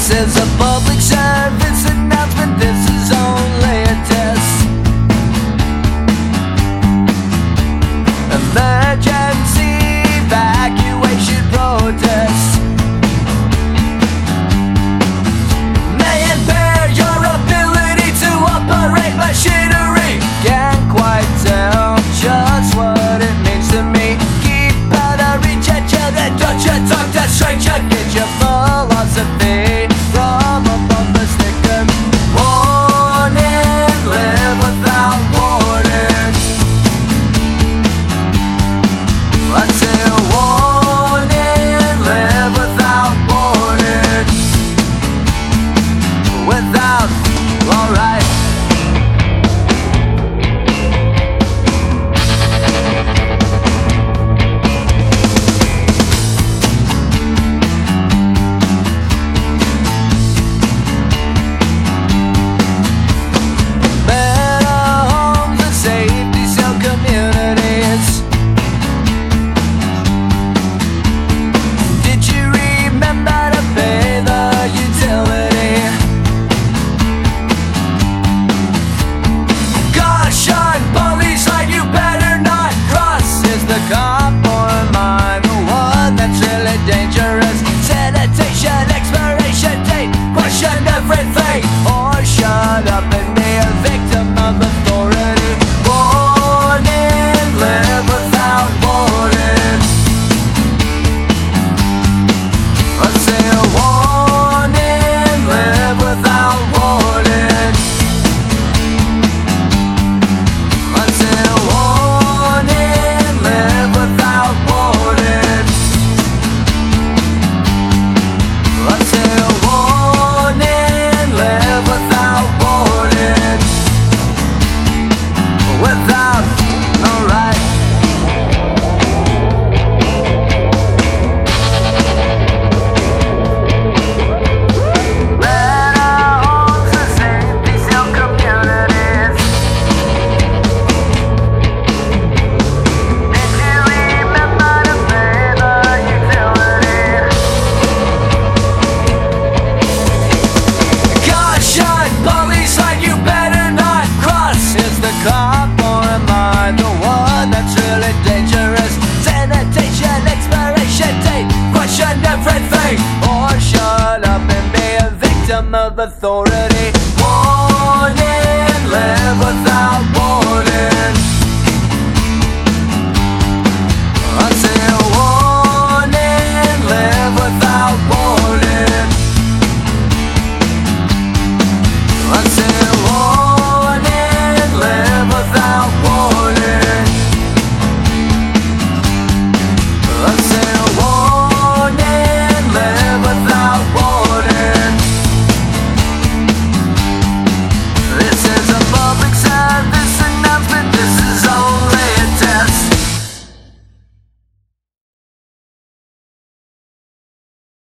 says a public service announcement. This is only a test. Emergency evacuation protest. May impair your ability to operate machinery. Can't quite tell just what it means to me. Keep out of reach, and don't you talk to stranger. of authority. warning. live without